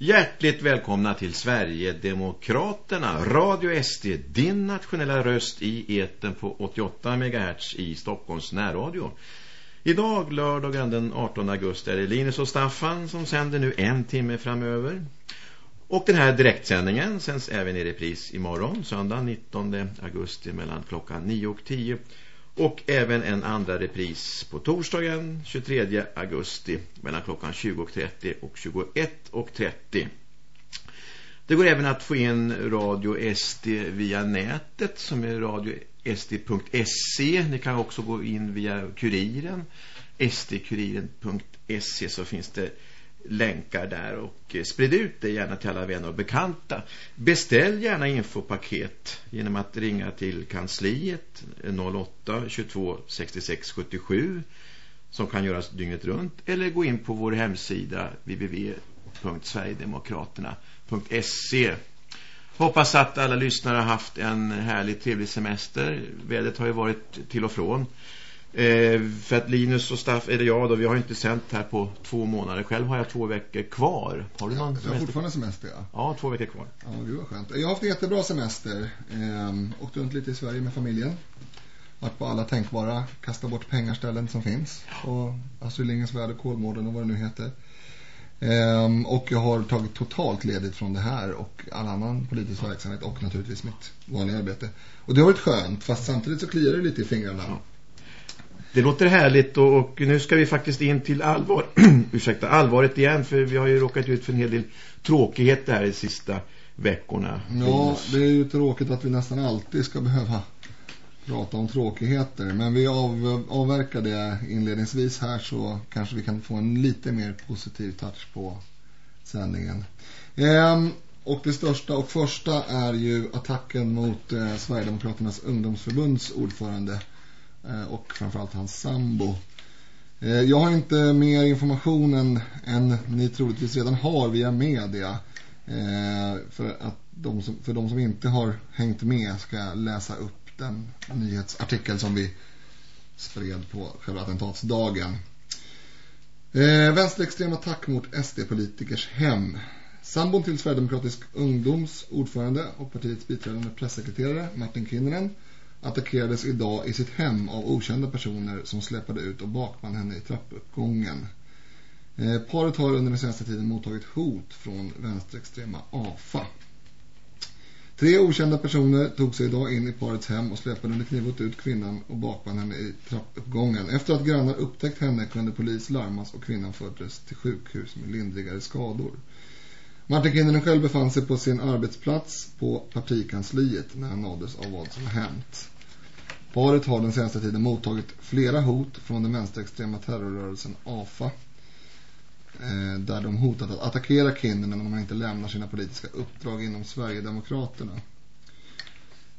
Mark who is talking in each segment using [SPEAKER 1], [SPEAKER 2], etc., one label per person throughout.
[SPEAKER 1] Hjärtligt välkomna till Sverigedemokraterna, Radio SD, din nationella röst i eten på 88 MHz i Stockholms närradio. Idag, lördagen den 18 augusti, är det Linus och Staffan som sänder nu en timme framöver. Och den här direktsändningen sänds även i repris imorgon, söndag 19 augusti mellan klockan 9 och 10 och även en andra repris på torsdagen 23 augusti mellan klockan 20.30 och 21.30. Det går även att få in Radio SD via nätet som är radiosd.se. Ni kan också gå in via kuriren sdkuriren.se så finns det länkar där och eh, sprid ut det gärna till alla vänner och bekanta. Beställ gärna infopaket genom att ringa till kansliet 08 22 66 77 som kan göras dygnet runt eller gå in på vår hemsida www.sverigedemokraterna.se Hoppas att alla lyssnare har haft en härlig trevlig semester. Vädret har ju varit till och från. Eh, för att Linus och Staff, eller jag då, vi har inte sänt här på två månader. Själv har jag två veckor kvar. Har du någon
[SPEAKER 2] semester? Jag har fortfarande semester, ja.
[SPEAKER 1] Ja, två veckor kvar.
[SPEAKER 2] Ja, gud vad skönt. Jag har haft en jättebra semester. Eh, åkt runt lite i Sverige med familjen. Varit på alla tänkbara kasta bort pengarställen som finns. Och Astrid Lindgrens värld, Kolmården och vad det nu heter. Um, och jag har tagit totalt ledigt från det här och all annan politisk verksamhet och naturligtvis mitt vanliga arbete. Och det har varit skönt, fast samtidigt så kliar det lite i fingrarna.
[SPEAKER 1] Det låter härligt och, och, nu ska vi faktiskt in till allvar. Ursäkta, allvaret igen för vi har ju råkat ut för en hel del tråkigheter här de sista veckorna.
[SPEAKER 2] Ja, det är ju tråkigt att vi nästan alltid ska behöva prata om tråkigheter. Men vi av, avverkar det inledningsvis här så kanske vi kan få en lite mer positiv touch på sändningen. Ehm, och det största och första är ju attacken mot eh, Sverigedemokraternas ungdomsförbunds ordförande Eh, och framförallt hans sambo. Eh, jag har inte mer information än, än ni troligtvis redan har via media. Eh, för, att de som, för de som inte har hängt med ska jag läsa upp den nyhetsartikel som vi spred på själva attentatsdagen. Eh, vänsterextrem attack mot SD-politikers hem. Sambon till Sverigedemokratisk ungdoms ordförande och partiets biträdande pressekreterare Martin Kinnunen attackerades idag i sitt hem av okända personer som släpade ut och bakman henne i trappuppgången. Eh, paret har under den senaste tiden mottagit hot från vänsterextrema AFA. Tre okända personer tog sig idag in i parets hem och släpade under knivot ut kvinnan och bakman henne i trappuppgången. Efter att grannar upptäckt henne kunde polis larmas och kvinnan fördes till sjukhus med lindrigare skador. Martin Kinnunen själv befann sig på sin arbetsplats på partikansliet när han nåddes av vad som hänt. Paret har den senaste tiden mottagit flera hot från den vänsterextrema terrorrörelsen AFA eh, där de hotat att attackera Kinnunen om han inte lämnar sina politiska uppdrag inom Sverigedemokraterna.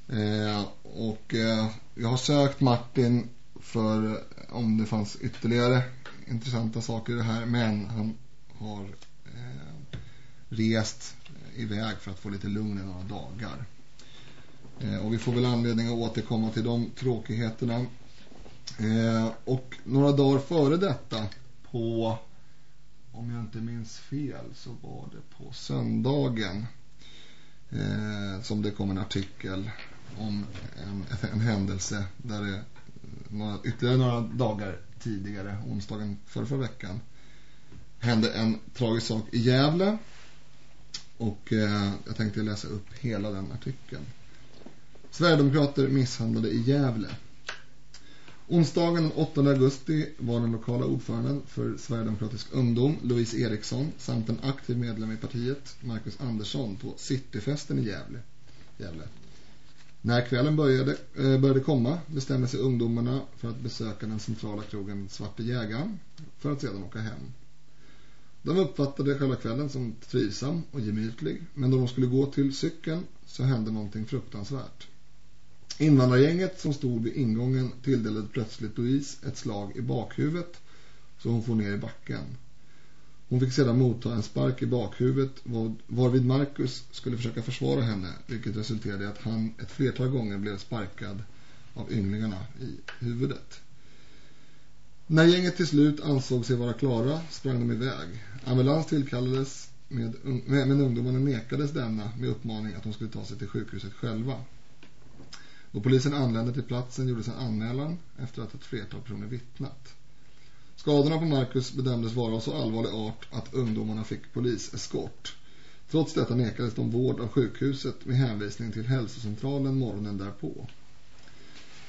[SPEAKER 2] Eh, och eh, jag har sökt Martin för eh, om det fanns ytterligare intressanta saker i det här men han har eh, rest iväg för att få lite lugn i några dagar. Eh, och vi får väl anledning att återkomma till de tråkigheterna. Eh, och några dagar före detta på, om jag inte minns fel så var det på söndagen eh, som det kom en artikel om en, en händelse där det några, ytterligare några dagar tidigare, onsdagen förra, förra veckan, hände en tragisk sak i Gävle. Och eh, jag tänkte läsa upp hela den artikeln. Sverigedemokrater misshandlade i Gävle. Onsdagen den 8 augusti var den lokala ordföranden för Sverigedemokratisk ungdom, Louise Eriksson, samt en aktiv medlem i partiet, Marcus Andersson, på Cityfesten i Gävle. Gävle. När kvällen började, eh, började komma bestämde sig ungdomarna för att besöka den centrala krogen Svarte Jägaren för att sedan åka hem. De uppfattade själva kvällen som trivsam och gemytlig, men då de skulle gå till cykeln så hände någonting fruktansvärt. Invandrargänget som stod vid ingången tilldelade plötsligt Louise ett slag i bakhuvudet så hon får ner i backen. Hon fick sedan motta en spark i bakhuvudet varvid Marcus skulle försöka försvara henne vilket resulterade i att han ett flertal gånger blev sparkad av ynglingarna i huvudet. När gänget till slut ansåg sig vara klara sprang de iväg. Ambulans tillkallades med, men ungdomarna nekades denna med uppmaning att de skulle ta sig till sjukhuset själva. Då polisen anlände till platsen gjordes en anmälan efter att ett flertal personer vittnat. Skadorna på Marcus bedömdes vara av så allvarlig art att ungdomarna fick poliseskort. Trots detta nekades de vård av sjukhuset med hänvisning till hälsocentralen morgonen därpå.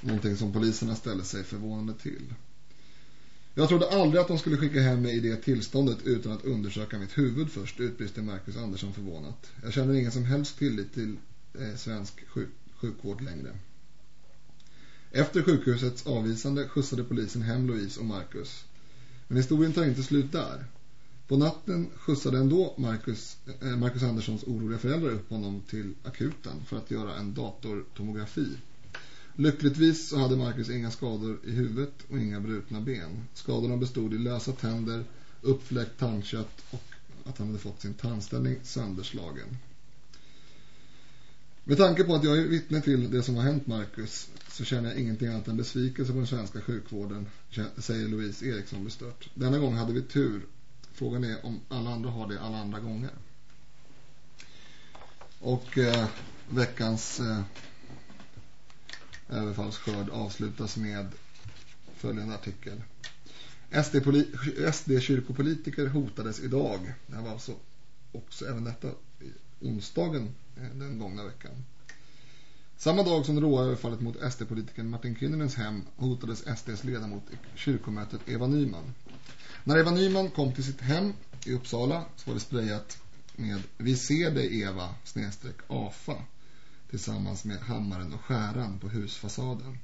[SPEAKER 2] Någonting som poliserna ställde sig förvånande till. Jag trodde aldrig att de skulle skicka hem mig i det tillståndet utan att undersöka mitt huvud först, utbrister Marcus Andersson förvånat. Jag känner ingen som helst tillit till eh, svensk sjuk sjukvård längre. Efter sjukhusets avvisande skjutsade polisen hem Louise och Marcus. Men historien tar inte slut där. På natten skjutsade ändå Marcus, eh, Marcus Anderssons oroliga föräldrar upp honom till akuten för att göra en datortomografi. Lyckligtvis så hade Marcus inga skador i huvudet och inga brutna ben. Skadorna bestod i lösa tänder, uppfläckt tandkött och att han hade fått sin tandställning sönderslagen. Med tanke på att jag är vittne till det som har hänt Marcus så känner jag ingenting annat än besvikelse på den svenska sjukvården, säger Louise Eriksson bestört. Denna gång hade vi tur. Frågan är om alla andra har det alla andra gånger. Och eh, veckans eh, överfallsskörd avslutas med följande artikel. SD-kyrkopolitiker SD hotades idag. Det var alltså också även detta onsdagen eh, den gångna veckan. Samma dag som det råa överfallet mot SD-politikern Martin Kynnens hem hotades SDs ledamot i kyrkomötet Eva Nyman. När Eva Nyman kom till sitt hem i Uppsala så var det sprayat med Vi ser dig Eva snedstreck AFA tillsammans med hammaren och skäran på husfasaden.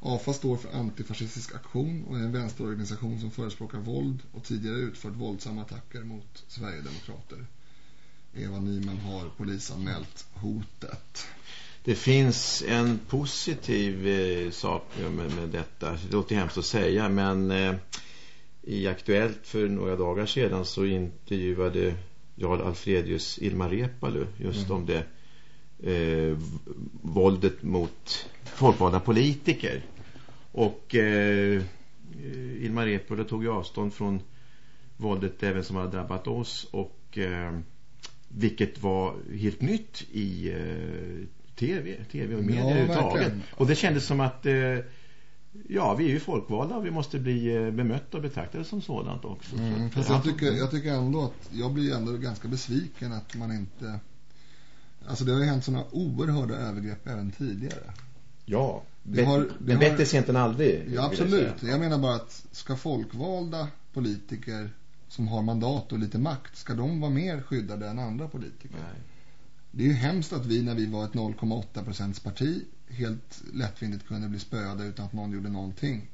[SPEAKER 2] AFA står för antifascistisk aktion och är en vänsterorganisation som förespråkar våld och tidigare utfört våldsamma attacker mot Sverigedemokrater. Eva Nyman har polisanmält hotet.
[SPEAKER 1] Det finns en positiv eh, sak med, med detta. Det låter hemskt att säga men eh, i Aktuellt för några dagar sedan så intervjuade Jarl Alfredius Ilmar Repalu just mm. om det eh, våldet mot folkvalda politiker. Och eh, Ilmar Repalu tog ju avstånd från våldet även som har drabbat oss och eh, vilket var helt nytt i eh, tv, tv och media ja, överhuvudtaget. Och det kändes som att eh, ja, vi är ju folkvalda och vi måste bli eh, bemötta och betraktade som sådant också.
[SPEAKER 2] Mm,
[SPEAKER 1] så
[SPEAKER 2] att, jag, tycker, jag tycker ändå att jag blir ändå ganska besviken att man inte alltså det har ju hänt sådana oerhörda övergrepp även tidigare.
[SPEAKER 1] Ja, det har, det men har, bättre sent än aldrig.
[SPEAKER 2] Ja, absolut. Jag, jag menar bara att ska folkvalda politiker som har mandat och lite makt, ska de vara mer skyddade än andra politiker? Nej. Det är ju hemskt att vi när vi var ett 0,8 parti helt lättvindigt kunde bli spöade utan att någon gjorde någonting.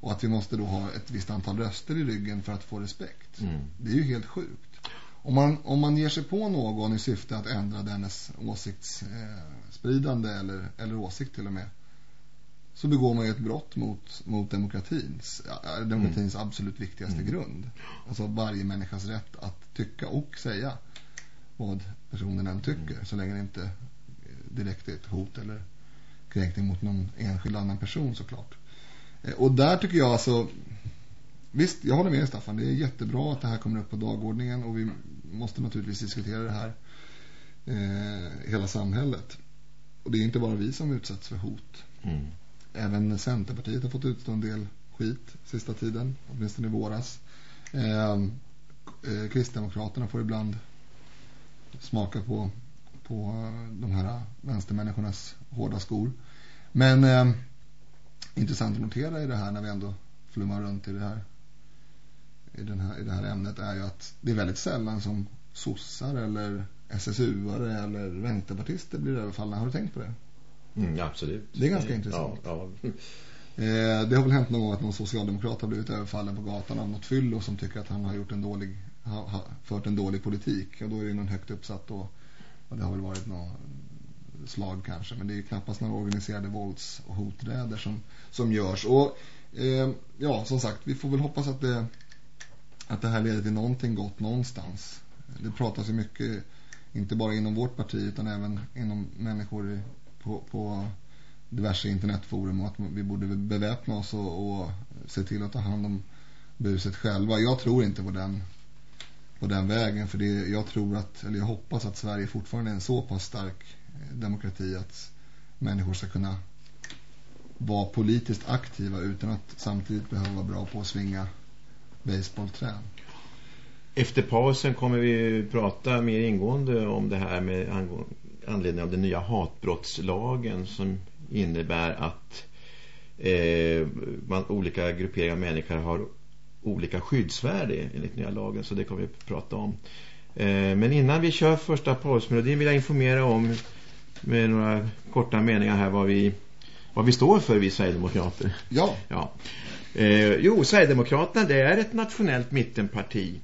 [SPEAKER 2] Och att vi måste då ha ett visst antal röster i ryggen för att få respekt. Mm. Det är ju helt sjukt. Om man, om man ger sig på någon i syfte att ändra dennes åsiktsspridande eh, eller, eller åsikt till och med så begår man ju ett brott mot, mot demokratins, demokratins mm. absolut viktigaste mm. grund. Alltså varje människas rätt att tycka och säga vad personen än tycker mm. så länge det inte direkt är ett hot eller kränkning mot någon enskild annan person såklart. Eh, och där tycker jag alltså visst, jag håller med Staffan, det är jättebra att det här kommer upp på dagordningen och vi måste naturligtvis diskutera det här eh, hela samhället. Och det är inte bara vi som utsätts för hot. Mm. Även Centerpartiet har fått utstå en del skit sista tiden, åtminstone i våras. Eh, eh, Kristdemokraterna får ibland smaka på, på de här vänstermänniskornas hårda skor. Men eh, intressant att notera i det här när vi ändå flummar runt i det här i, den här, i det här ämnet är ju att det är väldigt sällan som sossar eller SSU-are eller vänsterpartister blir överfallna. Har du tänkt på det?
[SPEAKER 1] Mm, absolut.
[SPEAKER 2] Det är ganska intressant. Ja, ja. Eh, det har väl hänt någon gång att någon socialdemokrat har blivit överfallen på gatan av något fyllo som tycker att han har gjort en dålig har, har fört en dålig politik och då är det någon högt uppsatt och, och det har väl varit någon slag kanske men det är ju knappast några organiserade vålds- och hoträder som, som görs och eh, ja som sagt vi får väl hoppas att det att det här leder till någonting gott någonstans. Det pratas ju mycket, inte bara inom vårt parti utan även inom människor på, på diverse internetforum och att vi borde beväpna oss och, och se till att ta hand om buset själva. Jag tror inte på den på den vägen. För det, jag tror att, eller jag hoppas att Sverige fortfarande är en så pass stark eh, demokrati att människor ska kunna vara politiskt aktiva utan att samtidigt behöva vara bra på att svinga baseballträn.
[SPEAKER 1] Efter pausen kommer vi prata mer ingående om det här med anledning av den nya hatbrottslagen som innebär att eh, man, olika grupperingar av människor har olika skyddsvärde enligt nya lagen så det kommer vi prata om. Eh, men innan vi kör första pausmelodin vill jag informera om med några korta meningar här vad vi, vad vi står för vi Sverigedemokrater.
[SPEAKER 2] Ja.
[SPEAKER 1] ja. Eh, jo, Sverigedemokraterna det är ett nationellt mittenparti.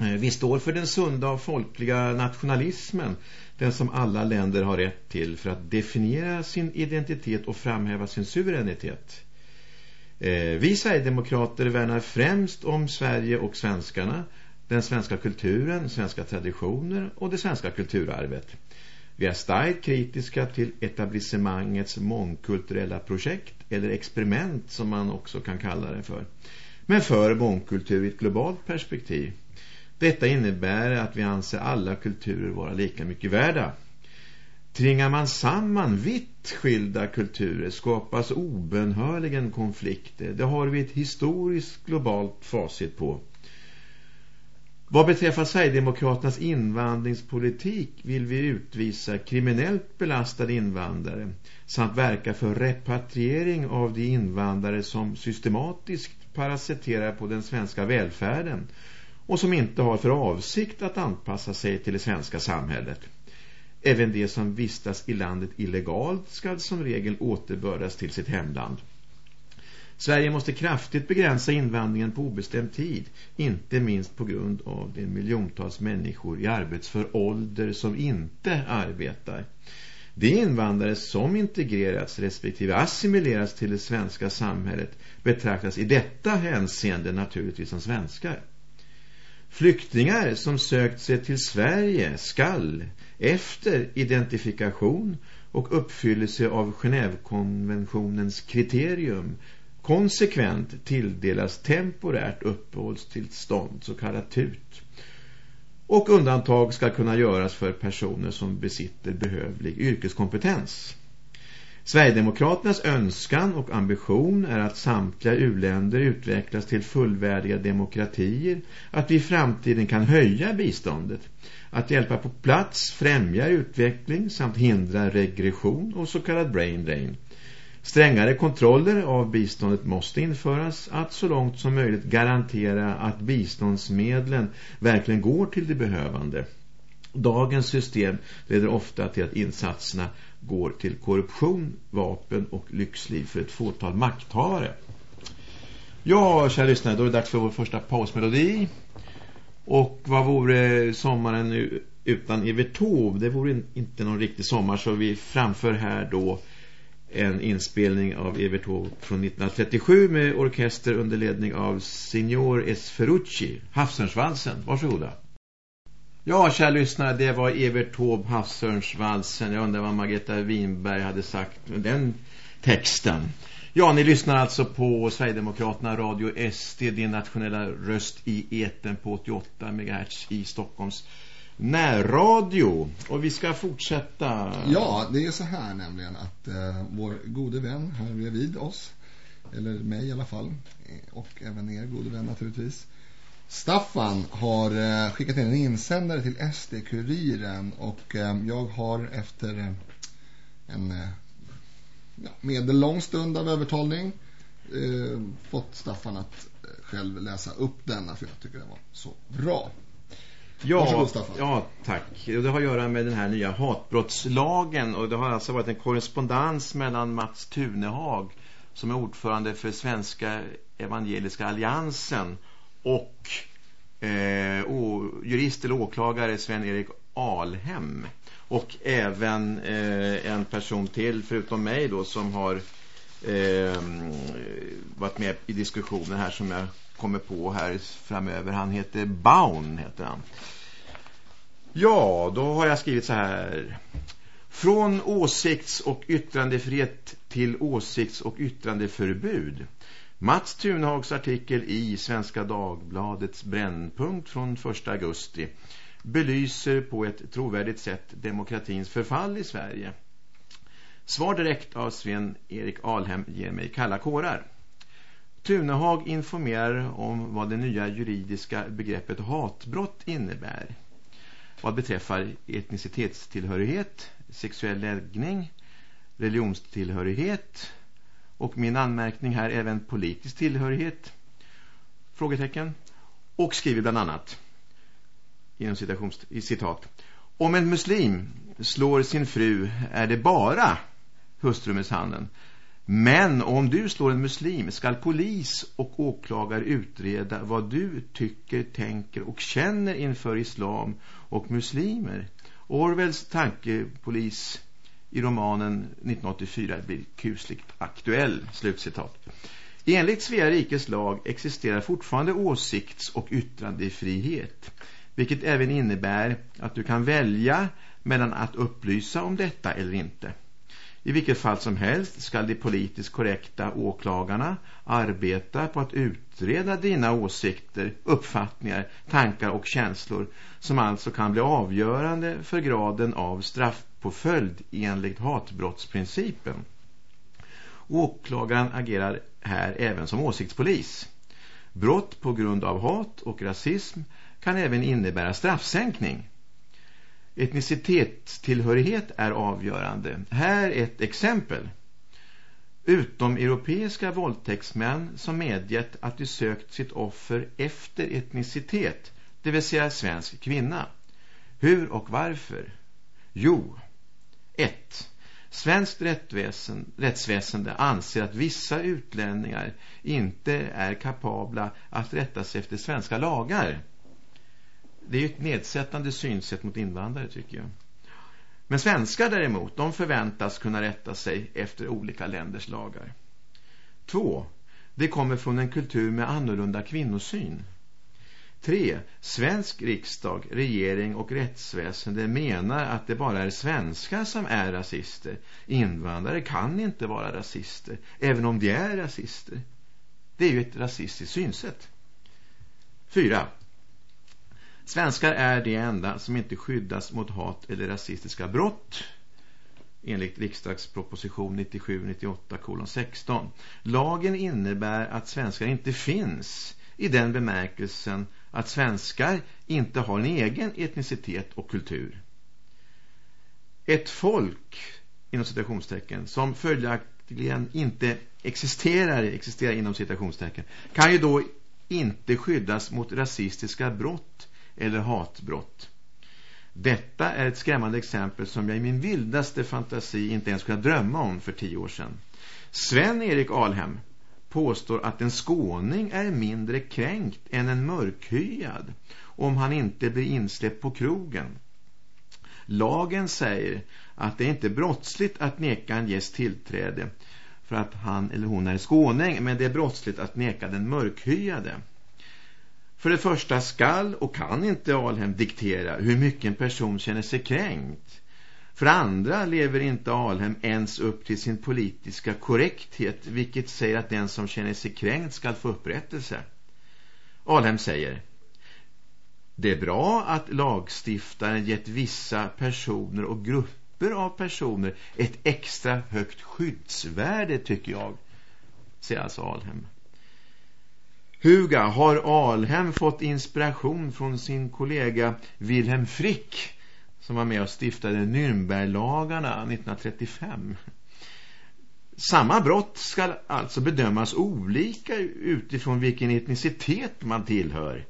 [SPEAKER 1] Eh, vi står för den sunda och folkliga nationalismen. Den som alla länder har rätt till för att definiera sin identitet och framhäva sin suveränitet. Eh, vi Sverigedemokrater värnar främst om Sverige och svenskarna, den svenska kulturen, svenska traditioner och det svenska kulturarvet. Vi är starkt kritiska till etablissemangets mångkulturella projekt eller experiment som man också kan kalla det för. Men för mångkultur i ett globalt perspektiv. Detta innebär att vi anser alla kulturer vara lika mycket värda. Tringar man samman vitt skilda kulturer skapas obenhörligen konflikter. Det har vi ett historiskt globalt facit på. Vad beträffar Sverigedemokraternas invandringspolitik vill vi utvisa kriminellt belastade invandrare samt verka för repatriering av de invandrare som systematiskt parasiterar på den svenska välfärden och som inte har för avsikt att anpassa sig till det svenska samhället. Även de som vistas i landet illegalt ska som regel återbördas till sitt hemland. Sverige måste kraftigt begränsa invandringen på obestämd tid, inte minst på grund av de miljontals människor i arbetsför ålder som inte arbetar. De invandrare som integrerats respektive assimilerats till det svenska samhället betraktas i detta hänseende naturligtvis som svenskar. Flyktingar som sökt sig till Sverige skall efter identifikation och uppfyllelse av Genèvekonventionens kriterium konsekvent tilldelas temporärt uppehållstillstånd, så kallat TUT. Och undantag ska kunna göras för personer som besitter behövlig yrkeskompetens. Sverigedemokraternas önskan och ambition är att samtliga uländer utvecklas till fullvärdiga demokratier, att vi i framtiden kan höja biståndet, att hjälpa på plats, främja utveckling samt hindra regression och så kallad brain drain. Strängare kontroller av biståndet måste införas att så långt som möjligt garantera att biståndsmedlen verkligen går till de behövande. Dagens system leder ofta till att insatserna går till korruption, vapen och lyxliv för ett fåtal makthavare. Ja, kära lyssnare, då är det dags för vår första pausmelodi. Och vad vore sommaren utan Evert Taube? Det vore inte någon riktig sommar så vi framför här då en inspelning av Evert Taube från 1937 med orkester under ledning av Signor Esferucci, Havsörnsvalsen. Varsågoda. Ja, kära lyssnare, det var Evert Taube, Havsörnsvalsen. Jag undrar vad Margareta Winberg hade sagt med den texten. Ja, ni lyssnar alltså på Sverigedemokraterna Radio SD, din nationella röst i eten på 88 MHz i Stockholms närradio. Och vi ska fortsätta.
[SPEAKER 2] Ja, det är så här nämligen att eh, vår gode vän här bredvid oss, eller mig i alla fall, och även er gode vän naturligtvis, Staffan har eh, skickat in en insändare till SD-kuriren och eh, jag har efter eh, en ja, medellång stund av övertalning eh, fått Staffan att själv läsa upp denna för jag tycker den var så bra.
[SPEAKER 1] Ja, Varsågod, Staffan. ja, tack. Det har att göra med den här nya hatbrottslagen och det har alltså varit en korrespondens mellan Mats Tunehag som är ordförande för Svenska Evangeliska Alliansen och eh, jurist eller åklagare Sven-Erik Alhem och även eh, en person till förutom mig då som har eh, varit med i diskussionen här som jag kommer på här framöver. Han heter Baun heter han. Ja, då har jag skrivit så här. Från åsikts- och yttrandefrihet till åsikts- och yttrandeförbud. Mats Thunhags artikel i Svenska Dagbladets brännpunkt från 1 augusti belyser på ett trovärdigt sätt demokratins förfall i Sverige. Svar direkt av Sven-Erik Alhem ger mig kalla kårar. Tunehag informerar om vad det nya juridiska begreppet hatbrott innebär. Vad beträffar etnicitetstillhörighet, sexuell läggning, religionstillhörighet och min anmärkning här även politisk tillhörighet? Frågetecken. Och skriver bland annat inom citations, i citat om en muslim slår sin fru är det bara hustrumisshandeln men om du slår en muslim ska polis och åklagare utreda vad du tycker, tänker och känner inför islam och muslimer. Orwells tankepolis i romanen 1984 blir kusligt aktuell. Slutcitat. Enligt Svea rikes lag existerar fortfarande åsikts- och yttrandefrihet. Vilket även innebär att du kan välja mellan att upplysa om detta eller inte. I vilket fall som helst ska de politiskt korrekta åklagarna arbeta på att utreda dina åsikter, uppfattningar, tankar och känslor som alltså kan bli avgörande för graden av påföljd enligt hatbrottsprincipen. Åklagaren agerar här även som åsiktspolis. Brott på grund av hat och rasism kan även innebära straffsänkning. Etnicitetstillhörighet är avgörande. Här ett exempel. Utom europeiska våldtäktsmän som medgett att de sökt sitt offer efter etnicitet, det vill säga svensk kvinna. Hur och varför? Jo, 1. Svenskt rättsväsen, rättsväsende anser att vissa utlänningar inte är kapabla att rätta sig efter svenska lagar det är ju ett nedsättande synsätt mot invandrare tycker jag. Men svenskar däremot, de förväntas kunna rätta sig efter olika länders lagar. 2. det kommer från en kultur med annorlunda kvinnosyn. 3. Svensk riksdag, regering och rättsväsende menar att det bara är svenskar som är rasister. Invandrare kan inte vara rasister, även om de är rasister. Det är ju ett rasistiskt synsätt. 4. Svenskar är de enda som inte skyddas mot hat eller rasistiska brott enligt riksdagsproposition 97-98-16. Lagen innebär att svenskar inte finns i den bemärkelsen att svenskar inte har en egen etnicitet och kultur. Ett folk, inom citationstecken, som följaktligen inte existerar, existerar inom citationstecken, kan ju då inte skyddas mot rasistiska brott eller hatbrott. Detta är ett skrämmande exempel som jag i min vildaste fantasi inte ens kunde drömma om för tio år sedan. Sven-Erik Alhem påstår att en skåning är mindre kränkt än en mörkhyad om han inte blir insläppt på krogen. Lagen säger att det är inte brottsligt att neka en gäst tillträde för att han eller hon är skåning men det är brottsligt att neka den mörkhyade. För det första skall och kan inte Alhem diktera hur mycket en person känner sig kränkt. För det andra lever inte Alhem ens upp till sin politiska korrekthet vilket säger att den som känner sig kränkt ska få upprättelse. Alhem säger Det är bra att lagstiftaren gett vissa personer och grupper av personer ett extra högt skyddsvärde tycker jag, säger alltså Alhem. Huga har Alhem fått inspiration från sin kollega Wilhelm Frick som var med och stiftade Nürnberglagarna 1935. Samma brott ska alltså bedömas olika utifrån vilken etnicitet man tillhör.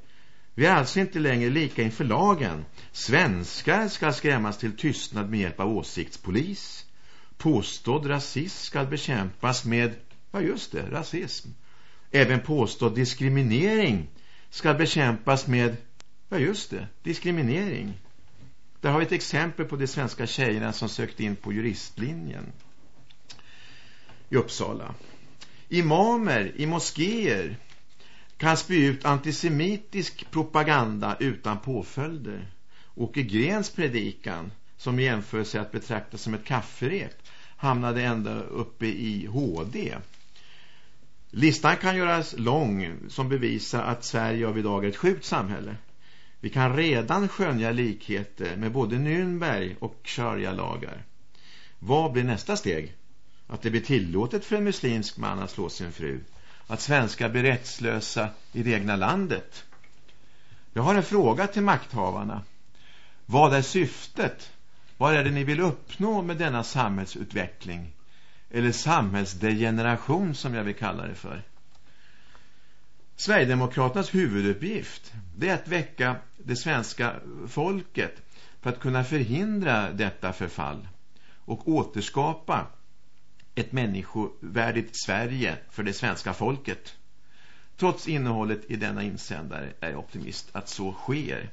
[SPEAKER 1] Vi är alltså inte längre lika inför lagen. Svenskar ska skrämmas till tystnad med hjälp av åsiktspolis. Påstådd rasism ska bekämpas med, ja just det, rasism. Även påstådd diskriminering ska bekämpas med, ja just det, diskriminering. Där har vi ett exempel på de svenska tjejerna som sökte in på juristlinjen i Uppsala. Imamer i moskéer kan spy ut antisemitisk propaganda utan påföljder. Åke Grens predikan, som jämför sig att betrakta som ett kafferep, hamnade ända uppe i HD. Listan kan göras lång som bevisar att Sverige av idag är ett sjukt samhälle. Vi kan redan skönja likheter eh, med både Nürnberg och Sharia-lagar. Vad blir nästa steg? Att det blir tillåtet för en muslimsk man att slå sin fru? Att svenskar blir rättslösa i det egna landet? Jag har en fråga till makthavarna. Vad är syftet? Vad är det ni vill uppnå med denna samhällsutveckling? Eller samhällsdegeneration som jag vill kalla det för. Sverigedemokraternas huvuduppgift det är att väcka det svenska folket för att kunna förhindra detta förfall och återskapa ett människovärdigt Sverige för det svenska folket. Trots innehållet i denna insändare är jag optimist att så sker.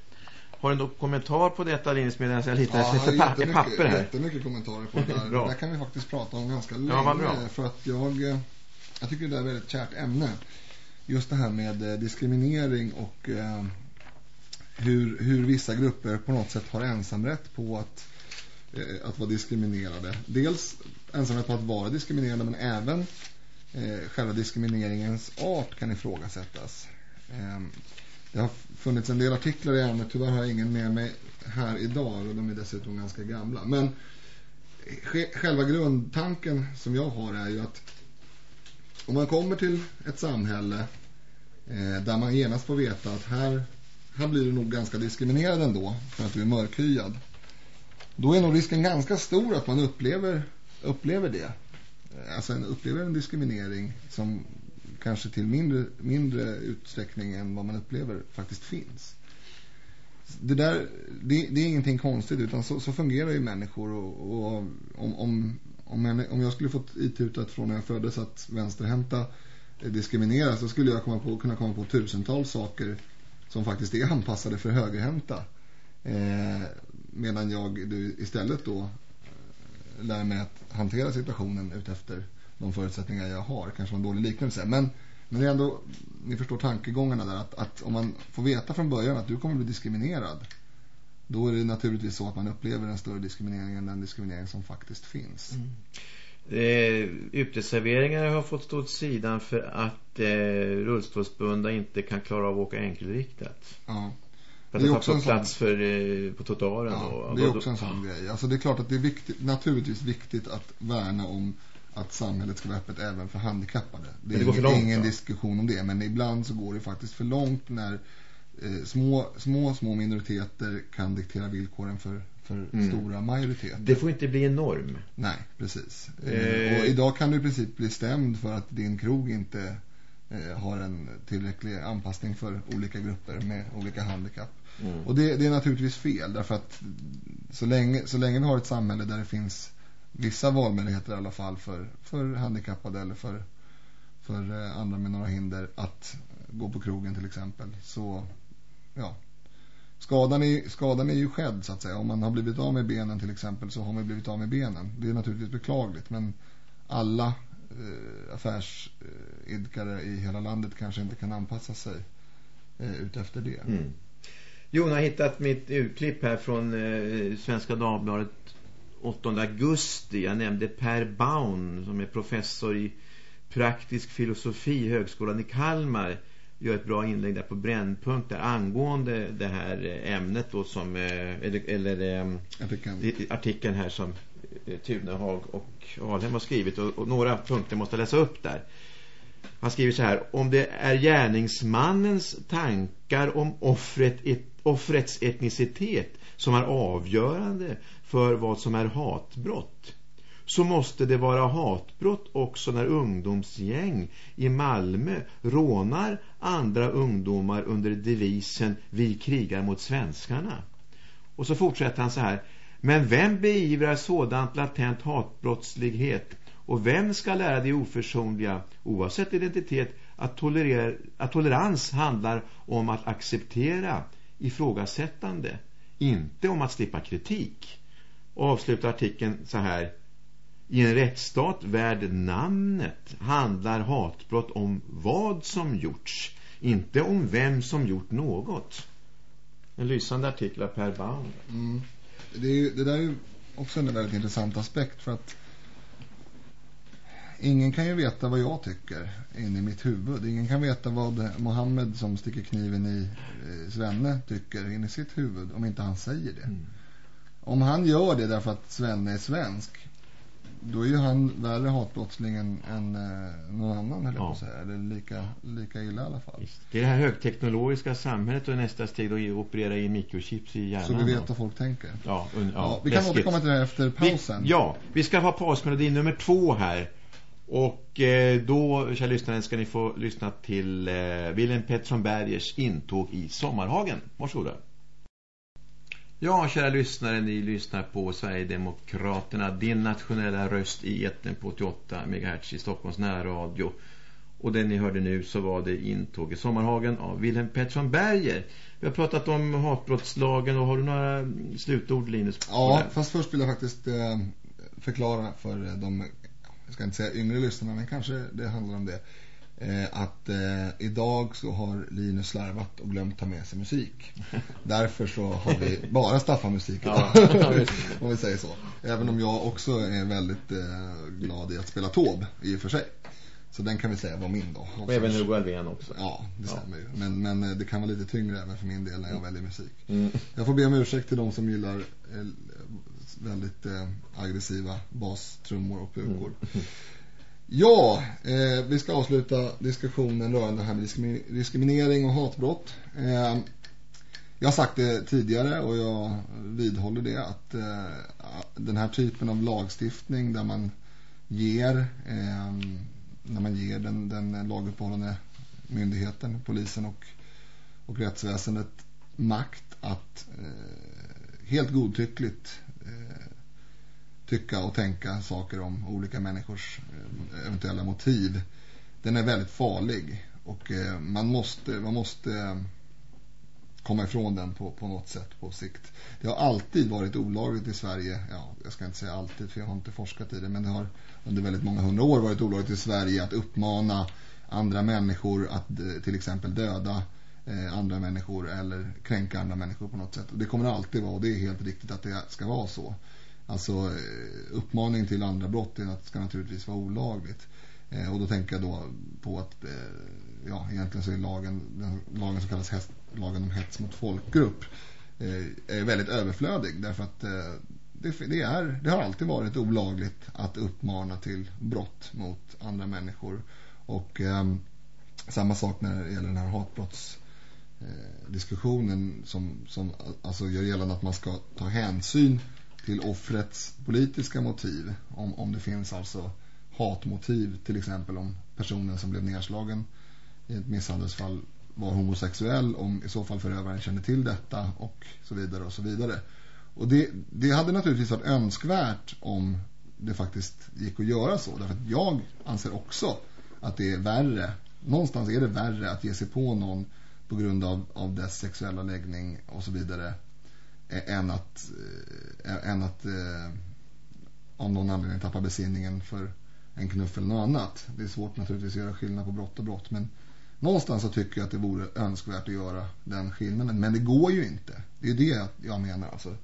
[SPEAKER 1] Har du någon kommentar på detta Linus medan jag hittar
[SPEAKER 2] ja,
[SPEAKER 1] ett papper här?
[SPEAKER 2] jättemycket kommentarer på det där. det där kan vi faktiskt prata om ganska länge.
[SPEAKER 1] Ja,
[SPEAKER 2] för att jag, eh, jag tycker det är ett väldigt kärt ämne. Just det här med eh, diskriminering och eh, hur, hur vissa grupper på något sätt har ensamrätt på att, eh, att vara diskriminerade. Dels ensamrätt på att vara diskriminerade men även eh, själva diskrimineringens art kan ifrågasättas. Eh, det har funnits en del artiklar i ämnet, tyvärr har jag ingen med mig här idag och de är dessutom ganska gamla. Men eh, själva grundtanken som jag har är ju att om man kommer till ett samhälle eh, där man genast får veta att här, här blir du nog ganska diskriminerad ändå för att du är mörkhyad. Då är nog risken ganska stor att man upplever, upplever det. Eh, alltså en, upplever en diskriminering som kanske till mindre, mindre utsträckning än vad man upplever faktiskt finns. Det, där, det, det är ingenting konstigt utan så, så fungerar ju människor och, och om, om, om, jag, om jag skulle fått itutat från när jag föddes att vänsterhänta eh, diskrimineras så skulle jag komma på, kunna komma på tusentals saker som faktiskt är anpassade för högerhänta. Eh, medan jag istället då eh, lär mig att hantera situationen utefter de förutsättningar jag har. Kanske en dålig liknelse. Men, men det är ändå, ni förstår tankegångarna där. Att, att om man får veta från början att du kommer bli diskriminerad. Då är det naturligtvis så att man upplever en större diskriminering än den diskriminering som faktiskt finns. Mm.
[SPEAKER 1] Eh, uteserveringar har fått stå åt sidan för att eh, rullstolsbundna inte kan klara av att åka enkelriktat.
[SPEAKER 2] Ja.
[SPEAKER 1] För att det, det också en plats sån... för, eh, på trottoaren.
[SPEAKER 2] Ja, och, det är också en sån ja. grej. Alltså det är klart att det är viktigt, naturligtvis viktigt att värna om att samhället ska vara öppet även för handikappade. Det, det är ingen, långt, ingen diskussion om det. Men ibland så går det faktiskt för långt när små, små, små minoriteter kan diktera villkoren för, för mm. stora majoriteter.
[SPEAKER 1] Det får inte bli en norm.
[SPEAKER 2] Nej, precis. Eh. Och idag kan du i princip bli stämd för att din krog inte eh, har en tillräcklig anpassning för olika grupper med olika handikapp. Mm. Och det, det, är naturligtvis fel därför att så länge, så länge vi har ett samhälle där det finns vissa valmöjligheter i alla fall för, för handikappade eller för, för eh, andra med några hinder att gå på krogen till exempel. Så ja, skadan är, skadan är ju skedd så att säga. Om man har blivit av med benen till exempel så har man blivit av med benen. Det är naturligtvis beklagligt men alla eh, affärsidkare eh, i hela landet kanske inte kan anpassa sig eh, utefter det. Mm.
[SPEAKER 1] Jon har hittat mitt urklipp här från eh, Svenska Dagbladet 8 augusti. Jag nämnde Per Baun som är professor i praktisk filosofi i Högskolan i Kalmar gör ett bra inlägg där på Brännpunkt där angående det här ämnet då som eh, eller, eller eh, artikeln. här som eh, Tunehag och Alhem har skrivit och, och några punkter måste läsa upp där. Han skriver så här om det är gärningsmannens tankar om offret, et, offrets etnicitet som är avgörande för vad som är hatbrott så måste det vara hatbrott också när ungdomsgäng i Malmö rånar andra ungdomar under devisen Vi krigar mot svenskarna. Och så fortsätter han så här. Men vem beivrar sådant latent hatbrottslighet och vem ska lära det oförsonliga oavsett identitet att, tolerera, att tolerans handlar om att acceptera ifrågasättande, inte om att slippa kritik och avslutar artikeln så här. I en rättsstat värd namnet handlar hatbrott om vad som gjorts, inte om vem som gjort något. En lysande artikel av Per Baum.
[SPEAKER 2] Mm. Det, är, det där är ju också en väldigt intressant aspekt för att ingen kan ju veta vad jag tycker in i mitt huvud. Ingen kan veta vad Mohammed som sticker kniven i eh, Svenne tycker in i sitt huvud om inte han säger det. Mm. Om han gör det därför att Svenne är svensk då är ju han värre hatbrottsling än, än eh, någon annan eller ja. säga. Eller lika, lika illa i alla fall. Visst.
[SPEAKER 1] Det är det här högteknologiska samhället och nästa steg då att operera i mikrochips i hjärnan.
[SPEAKER 2] Så vi vet vad folk tänker.
[SPEAKER 1] Ja, un,
[SPEAKER 2] ja, vi kan läskigt. återkomma till det här efter pausen.
[SPEAKER 1] Vi, ja, vi ska ha pausmelodi nummer två här. Och eh, då, kära lyssnare, ska ni få lyssna till eh, Willem Pettersson Bergers intåg i Sommarhagen. Varsågoda. Ja, kära lyssnare, ni lyssnar på Sverigedemokraterna, din nationella röst i eten på 88 MHz i Stockholms närradio. Och det ni hörde nu så var det intåg i Sommarhagen av Wilhelm Pettersson Berger. Vi har pratat om hatbrottslagen och har du några slutord Linus?
[SPEAKER 2] Ja, fast först vill jag faktiskt eh, förklara för de, jag ska inte säga yngre lyssnarna men kanske det handlar om det att eh, idag så har Linus slarvat och glömt ta med sig musik. Därför så har vi bara Staffan-musik. Ja, om vi säger så. Även om jag också är väldigt eh, glad i att spela tåb i och för sig. Så den kan vi säga var min då.
[SPEAKER 1] Och även Hugo Alvén också.
[SPEAKER 2] Ja, det stämmer ju. Men, men eh, det kan vara lite tyngre även för min del när jag väljer musik. Mm. Jag får be om ursäkt till de som gillar eh, väldigt eh, aggressiva bastrummor och pukor. Mm. Ja, eh, vi ska avsluta diskussionen rörande det här med diskriminering och hatbrott. Eh, jag har sagt det tidigare och jag vidhåller det att eh, den här typen av lagstiftning där man ger eh, när man ger den, den laguppehållande myndigheten, polisen och, och rättsväsendet makt att eh, helt godtyckligt eh, tycka och tänka saker om olika människors eh, eventuella motiv. Den är väldigt farlig och eh, man måste, man måste eh, komma ifrån den på, på något sätt på sikt. Det har alltid varit olagligt i Sverige, ja, jag ska inte säga alltid för jag har inte forskat i det, men det har under väldigt många hundra år varit olagligt i Sverige att uppmana andra människor att till exempel döda andra människor eller kränka andra människor på något sätt. Och det kommer alltid vara, och det är helt riktigt att det ska vara så. Alltså eh, uppmaning till andra brott ska naturligtvis vara olagligt. Eh, och då tänker jag då på att eh, ja, egentligen så är lagen, den lagen som kallas häst, lagen om hets mot folkgrupp eh, är väldigt överflödig därför att eh, det, det, är, det har alltid varit olagligt att uppmana till brott mot andra människor. Och eh, samma sak när det gäller den här hatbrottsdiskussionen diskussionen som, som alltså gör gällande att man ska ta hänsyn till offrets politiska motiv. Om, om det finns alltså hatmotiv till exempel om personen som blev nedslagen i ett misshandelsfall var homosexuell om i så fall förövaren kände till detta och så vidare och så vidare. Och det, det hade naturligtvis varit önskvärt om det faktiskt gick att göra så. Därför att jag anser också att det är värre, någonstans är det värre att ge sig på någon på grund av, av dess sexuella läggning och så vidare än att, än att av någon anledning tappa besinningen för en knuff eller något annat. Det är svårt naturligtvis att göra skillnad på brott och brott men någonstans så tycker jag att det vore önskvärt att göra den skillnaden. Men det går ju inte. Det är det jag menar. Alltså,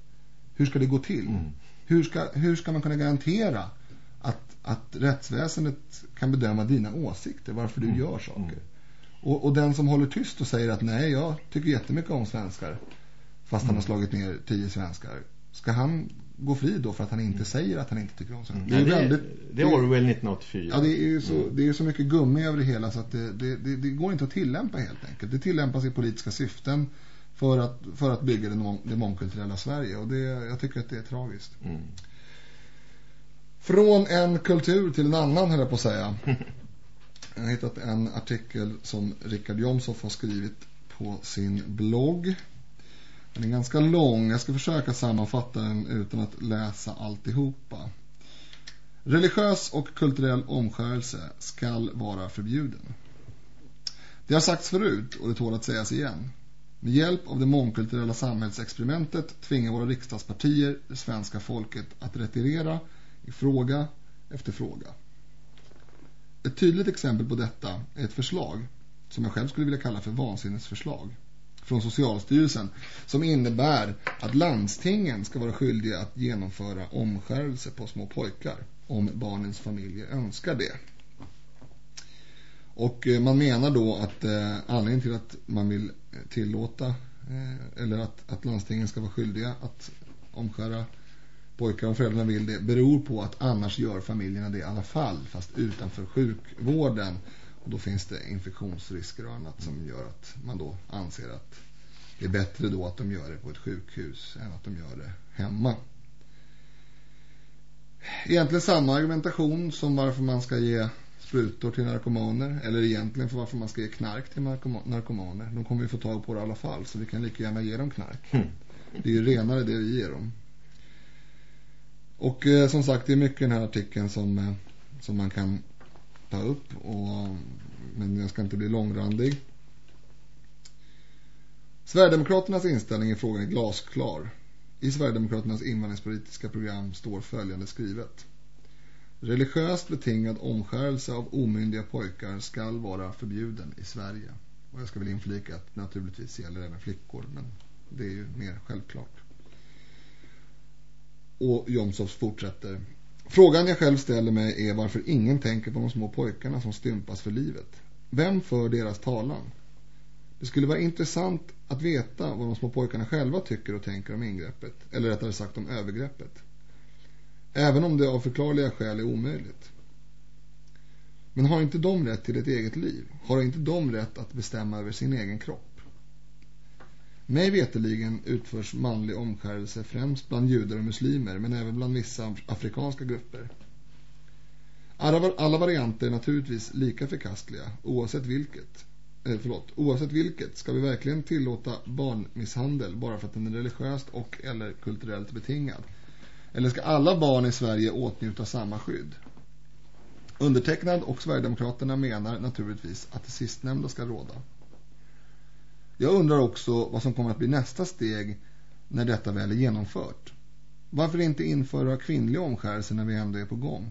[SPEAKER 2] hur ska det gå till? Mm. Hur, ska, hur ska man kunna garantera att, att rättsväsendet kan bedöma dina åsikter, varför du mm. gör saker? Mm. Och, och den som håller tyst och säger att nej, jag tycker jättemycket om svenskar fast mm. han har slagit ner tio svenskar. Ska han gå fri då för att han inte mm. säger att han inte tycker om svenskar?
[SPEAKER 1] Mm. Det, är väldigt, det, är Orwell 1984.
[SPEAKER 2] Ja, det är ju så, mm. det är så mycket gummi över det hela så att det, det, det, det, går inte att tillämpa helt enkelt. Det tillämpas i politiska syften för att, för att bygga det, det mångkulturella Sverige och det, jag tycker att det är tragiskt. Mm. Från en kultur till en annan höll jag på att säga. Jag har hittat en artikel som Rickard Jomshoff har skrivit på sin blogg. Den är ganska lång. Jag ska försöka sammanfatta den utan att läsa alltihopa. Religiös och kulturell omskärelse skall vara förbjuden. Det har sagts förut och det tål att sägas igen. Med hjälp av det mångkulturella samhällsexperimentet tvingar våra riksdagspartier det svenska folket att retirera i fråga efter fråga. Ett tydligt exempel på detta är ett förslag som jag själv skulle vilja kalla för vansinnesförslag från Socialstyrelsen som innebär att landstingen ska vara skyldiga att genomföra omskärelse på små pojkar. om barnens familjer önskar det. Och eh, man menar då att eh, anledningen till att man vill eh, tillåta eh, eller att, att landstingen ska vara skyldiga att omskära pojkar om föräldrarna vill det beror på att annars gör familjerna det i alla fall fast utanför sjukvården och då finns det infektionsrisker och annat som gör att man då anser att det är bättre då att de gör det på ett sjukhus än att de gör det hemma. Egentligen samma argumentation som varför man ska ge sprutor till narkomaner eller egentligen för varför man ska ge knark till narkomaner. De kommer ju få tag på det i alla fall så vi kan lika gärna ge dem knark. Mm. Det är ju renare det vi ger dem. Och eh, som sagt, det är mycket i den här artikeln som, eh, som man kan ta upp. Och, men jag ska inte bli långrandig. Sverigedemokraternas inställning i frågan är glasklar. I Sverigedemokraternas invandringspolitiska program står följande skrivet. Religiöst betingad omskärelse av omyndiga pojkar skall vara förbjuden i Sverige. Och jag ska väl inflika att naturligtvis gäller även flickor, men det är ju mer självklart. Och Jomshof fortsätter. Frågan jag själv ställer mig är varför ingen tänker på de små pojkarna som stympas för livet. Vem för deras talan? Det skulle vara intressant att veta vad de små pojkarna själva tycker och tänker om ingreppet. Eller rättare sagt om övergreppet. Även om det av förklarliga skäl är omöjligt. Men har inte de rätt till ett eget liv? Har inte de rätt att bestämma över sin egen kropp? Mig veteligen utförs manlig omskärelse främst bland judar och muslimer men även bland vissa afrikanska grupper. Alla, alla varianter är naturligtvis lika förkastliga oavsett vilket. Eh, förlåt, oavsett vilket ska vi verkligen tillåta barnmisshandel bara för att den är religiöst och eller kulturellt betingad. Eller ska alla barn i Sverige åtnjuta samma skydd? Undertecknad och Sverigedemokraterna menar naturligtvis att det sistnämnda ska råda. Jag undrar också vad som kommer att bli nästa steg när detta väl är genomfört. Varför inte införa kvinnliga omskärelser när vi ändå är på gång?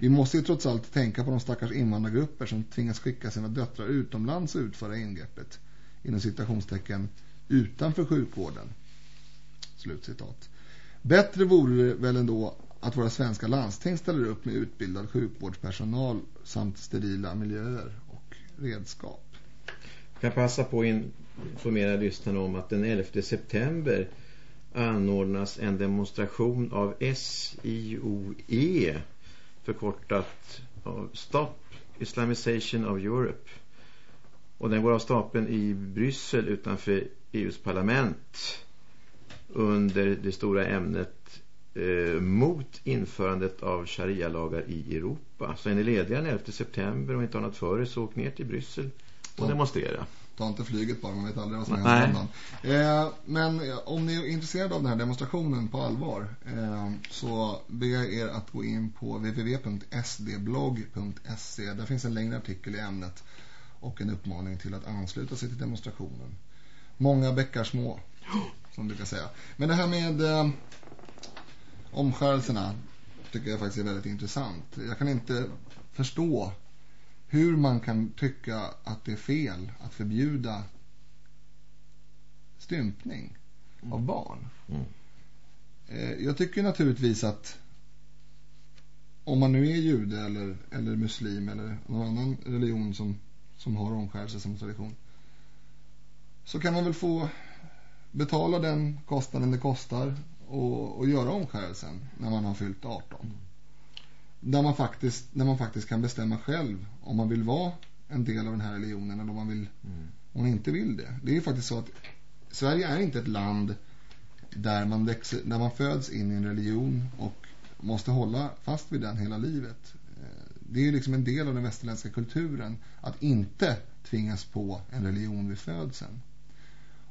[SPEAKER 2] Vi måste ju trots allt tänka på de stackars invandrargrupper som tvingas skicka sina döttrar utomlands och utföra ingreppet inom citationstecken utanför sjukvården. Slutcitat. Bättre vore det väl ändå att våra svenska landsting ställer upp med utbildad sjukvårdspersonal samt sterila miljöer och redskap.
[SPEAKER 1] Jag kan passa på att informera lyssnarna om att den 11 september anordnas en demonstration av SIOE förkortat av Stop Islamization of Europe. Och den går av stapeln i Bryssel utanför EUs parlament under det stora ämnet eh, mot införandet av sharia-lagar i Europa. Så är ni lediga den 11 september och inte har något för er så åk ner till Bryssel och demonstrera.
[SPEAKER 2] Ta inte flyget bara, man vet aldrig vad som händer eh, Men om ni är intresserade av den här demonstrationen på allvar eh, så ber jag er att gå in på www.sdblogg.se. Där finns en längre artikel i ämnet och en uppmaning till att ansluta sig till demonstrationen. Många bäckar små som du kan säga. Men det här med eh, omskärelserna tycker jag faktiskt är väldigt intressant. Jag kan inte förstå hur man kan tycka att det är fel att förbjuda stympning mm. av barn. Mm. Eh, jag tycker naturligtvis att om man nu är jude eller, eller muslim eller någon annan religion som, som har omskärelse som tradition så kan man väl få betala den kostnaden det kostar och, och göra omskärelsen när man har fyllt 18. Där man faktiskt, där man faktiskt kan bestämma själv om man vill vara en del av den här religionen eller om man, vill, mm. om man inte vill det. Det är faktiskt så att Sverige är inte ett land där man, växer, där man föds in i en religion och måste hålla fast vid den hela livet. Eh, det är liksom en del av den västerländska kulturen att inte tvingas på en religion vid födseln.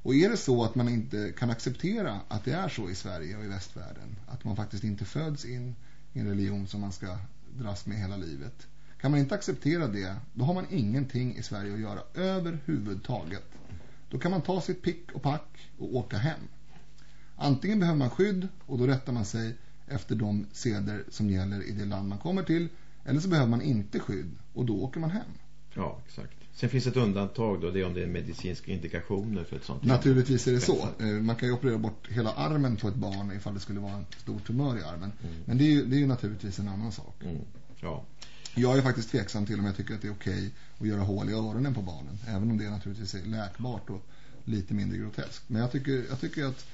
[SPEAKER 2] Och är det så att man inte kan acceptera att det är så i Sverige och i västvärlden, att man faktiskt inte föds in en religion som man ska dras med hela livet. Kan man inte acceptera det, då har man ingenting i Sverige att göra överhuvudtaget. Då kan man ta sitt pick och pack och åka hem. Antingen behöver man skydd och då rättar man sig efter de seder som gäller i det land man kommer till. Eller så behöver man inte skydd och då åker man hem.
[SPEAKER 1] Ja, exakt. Sen finns ett undantag då, det är om det är medicinska indikationer för ett sånt.
[SPEAKER 2] Naturligtvis är det så. Eh, man kan ju operera bort hela armen på ett barn ifall det skulle vara en stor tumör i armen. Mm. Men det är, ju, det är ju naturligtvis en annan sak. Mm.
[SPEAKER 1] Ja.
[SPEAKER 2] Jag är faktiskt tveksam till om jag tycker att det är okej att göra hål i öronen på barnen. Även om det naturligtvis är läkbart och lite mindre groteskt. Men jag tycker, jag tycker att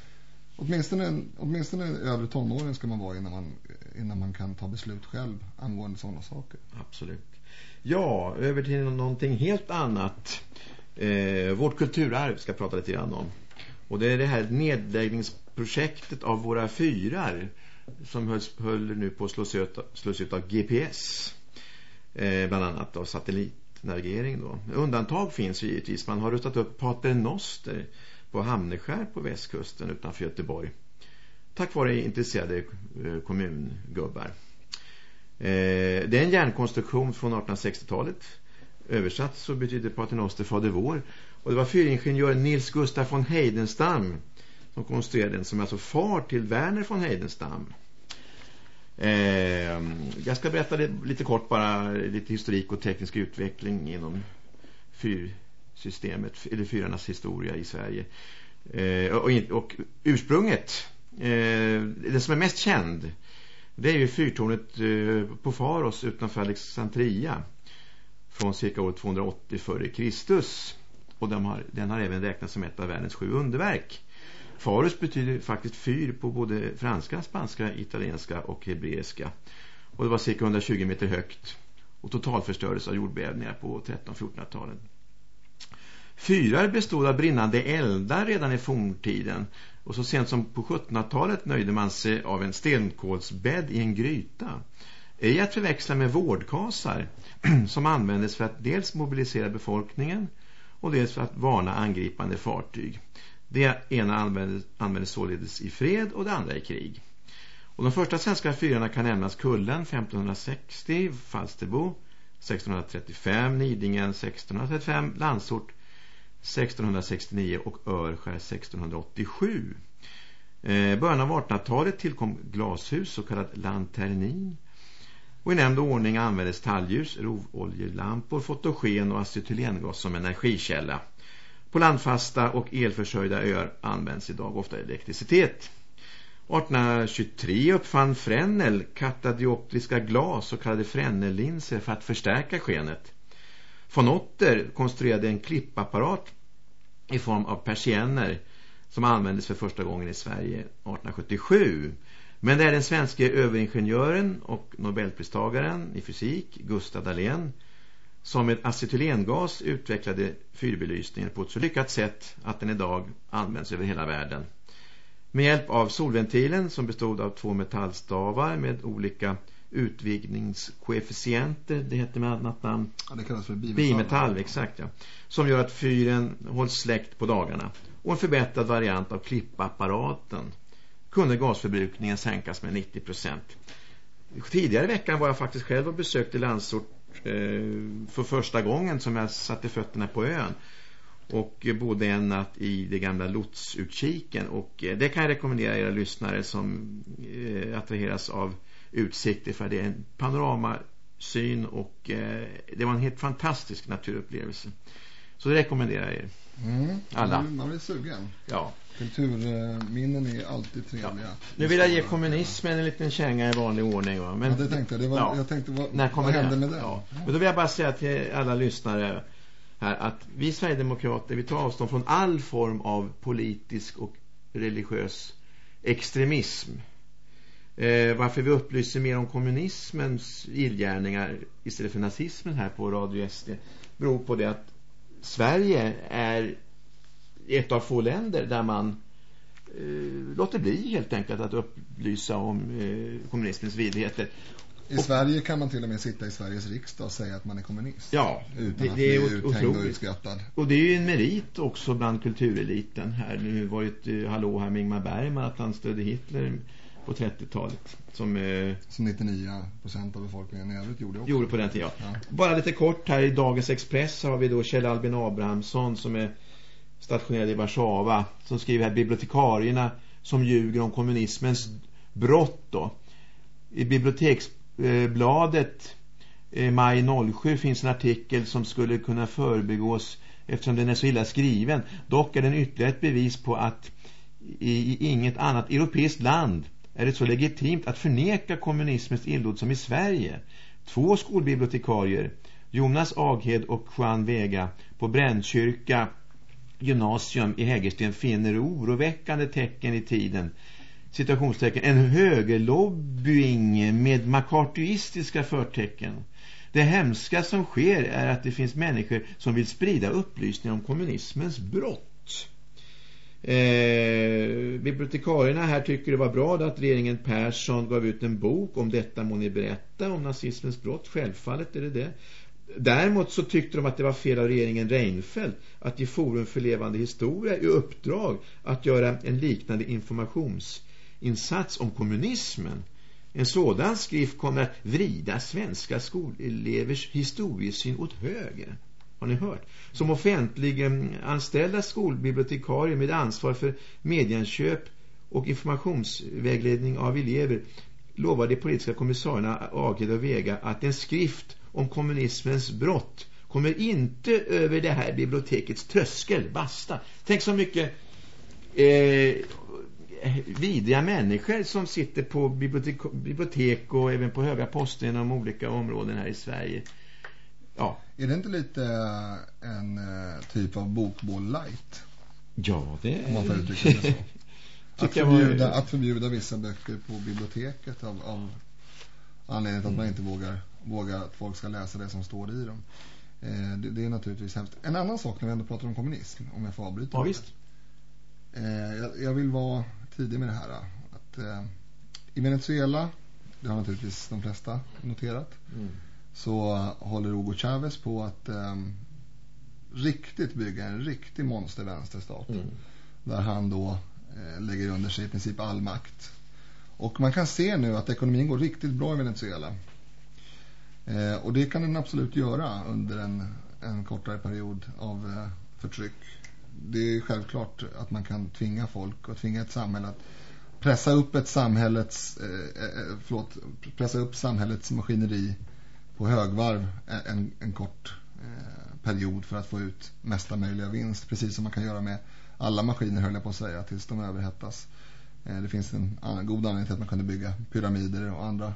[SPEAKER 2] åtminstone, åtminstone övre tonåren ska man vara innan man, innan man kan ta beslut själv angående sådana saker.
[SPEAKER 1] Absolut. Ja, över till någonting helt annat. Eh, vårt kulturarv ska jag prata lite grann om. Och det är det här nedläggningsprojektet av våra fyrar som höll, höll nu på att slås ut, slås ut av GPS. Eh, bland annat av satellitnavigering då. Undantag finns givetvis. Man har rustat upp Paternoster på Hamneskär på västkusten utanför Göteborg. Tack vare intresserade eh, kommungubbar. Eh, det är en järnkonstruktion från 1860-talet. Översatt så betyder Paternoster fader vår. Och det var fyringenjör Nils Gustaf von Heidenstam som konstruerade den som är alltså far till Werner von Heidenstam. Eh, jag ska berätta lite kort bara lite historik och teknisk utveckling inom fyrsystemet, eller fyrarnas historia i Sverige. Eh, och, och, ursprunget, eh, det som är mest känd det är ju fyrtornet eh, på Faros utanför Alexandria från cirka år 280 före Kristus. Och de har, den har även räknats som ett av världens sju underverk. Faros betyder faktiskt fyr på både franska, spanska, italienska och hebreiska. Och det var cirka 120 meter högt och totalförstördes av jordbävningar på 13-1400-talen. Fyrar bestod av brinnande eldar redan i forntiden och så sent som på 1700-talet nöjde man sig av en stenkolsbädd i en gryta. Ej att förväxla med vårdkasar som användes för att dels mobilisera befolkningen och dels för att varna angripande fartyg. Det ena användes, användes således i fred och det andra i krig. Och de första svenska fyrarna kan nämnas Kullen 1560, Falsterbo 1635, Nidingen 1635, Landsort 1669 och Örskär 1687. Eh, början av 1800-talet tillkom glashus, så kallad lanternin. Och i nämnd ordning användes talljus, rovoljelampor, fotogen och acetylengas som energikälla. På landfasta och elförsörjda öar används idag ofta elektricitet. 1823 uppfann Fresnel katadioptriska glas, så kallade Fresnel-linser för att förstärka skenet. Von Otter konstruerade en klippapparat i form av persienner som användes för första gången i Sverige 1877. Men det är den svenska överingenjören och nobelpristagaren i fysik, Gustav Dahlén, som med acetylengas utvecklade fyrbelysningen på ett så lyckat sätt att den idag används över hela världen. Med hjälp av solventilen som bestod av två metallstavar med olika utvidgningskoefficienter, det heter med annat namn.
[SPEAKER 2] Ja, det kallas för bimetall.
[SPEAKER 1] Bimetall, exakt ja. Som gör att fyren hålls släckt på dagarna. Och en förbättrad variant av klippapparaten kunde gasförbrukningen sänkas med 90%. Tidigare i veckan var jag faktiskt själv och besökte Landsort eh, för första gången som jag satte fötterna på ön och bodde en natt i det gamla lotsutkiken och eh, det kan jag rekommendera era lyssnare som eh, attraheras av utsikter för det är en panoramasyn och eh, det var en helt fantastisk naturupplevelse. Så det rekommenderar jag er.
[SPEAKER 2] Mm, Alla. Man blir sugen.
[SPEAKER 1] Ja.
[SPEAKER 2] Kulturminnen är alltid trevliga. Ja.
[SPEAKER 1] Nu vill jag ge kommunismen en liten känga i vanlig ordning. Va?
[SPEAKER 2] Men, ja, det tänkte jag. Det var, ja. Jag tänkte, vad, När vad hände med det? Ja.
[SPEAKER 1] Men då vill jag bara säga till alla lyssnare här att vi Sverigedemokrater vi tar avstånd från all form av politisk och religiös extremism. Eh, varför vi upplyser mer om kommunismens illgärningar istället för nazismen här på Radio SD beror på det att Sverige är ett av få länder där man eh, låter bli helt enkelt att upplysa om eh, kommunismens vidrigheter.
[SPEAKER 2] I och, Sverige kan man till och med sitta i Sveriges riksdag och säga att man är kommunist.
[SPEAKER 1] Ja,
[SPEAKER 2] utan det, att det är otroligt. Och, utskrattad.
[SPEAKER 1] och det är ju en merit också bland kultureliten här. Nu var ju ett uh, hallå här med Ingmar Bergman att han stödde Hitler på 30-talet. Som, eh,
[SPEAKER 2] som 99% av befolkningen i övrigt gjorde också.
[SPEAKER 1] Gjorde på den tiden, ja. Bara lite kort här i Dagens Express har vi då Kjell Albin Abrahamsson som är stationerad i Warszawa. Som skriver här bibliotekarierna som ljuger om kommunismens brott då. I biblioteksbladet eh, maj 07 finns en artikel som skulle kunna förbegås eftersom den är så illa skriven. Dock är den ytterligare ett bevis på att i, i inget annat europeiskt land är det så legitimt att förneka kommunismens illdåd som i Sverige. Två skolbibliotekarier, Jonas Aghed och Juan Vega på Brännkyrka gymnasium i Hägersten finner oroväckande tecken i tiden. Situationstecken. En högerlobbying med makartyistiska förtecken. Det hemska som sker är att det finns människor som vill sprida upplysningar om kommunismens brott. Eh, bibliotekarierna här tycker det var bra att regeringen Persson gav ut en bok om detta må ni berätta om nazismens brott. Självfallet är det det. Däremot så tyckte de att det var fel av regeringen Reinfeldt att ge Forum för levande historia i uppdrag att göra en liknande informationsinsats om kommunismen. En sådan skrift kommer att vrida svenska skolelevers historiesyn åt höger. Har ni hört? Som offentligen anställda skolbibliotekarier med ansvar för medienköp och informationsvägledning av elever lovar de politiska kommissarierna Aged och Vega att en skrift om kommunismens brott kommer inte över det här bibliotekets tröskel, basta. Tänk så mycket eh, vidriga människor som sitter på bibliotek, bibliotek och även på höga poster inom olika områden här i Sverige.
[SPEAKER 2] Ja. Är det inte lite en uh, typ av bokbål light?
[SPEAKER 1] Ja, det
[SPEAKER 2] är... Om man får uttrycka det så. att, förbjuda, att förbjuda vissa böcker på biblioteket av, av anledningen till att mm. man inte vågar, vågar att folk ska läsa det som står i dem. Eh, det, det, är naturligtvis hemskt. En annan sak när vi ändå pratar om kommunism, om jag får avbryta.
[SPEAKER 1] Ja, visst.
[SPEAKER 2] Eh, jag, jag, vill vara tidig med det här. Att, eh, I Venezuela, det har naturligtvis de flesta noterat, mm. Så håller Hugo Chavez på att eh, riktigt bygga en riktig monstervänsterstat. Mm. Där han då eh, lägger under sig i princip all makt. Och man kan se nu att ekonomin går riktigt bra i Venezuela. Eh, och det kan den absolut göra under en, en kortare period av eh, förtryck. Det är självklart att man kan tvinga folk och tvinga ett samhälle att pressa upp ett samhällets eh, eh, eh förlåt, pressa upp samhällets maskineri på högvarv en, en kort eh, period för att få ut mesta möjliga vinst. Precis som man kan göra med alla maskiner höll jag på att säga tills de överhettas. Eh, det finns en god anledning till att man kunde bygga pyramider och andra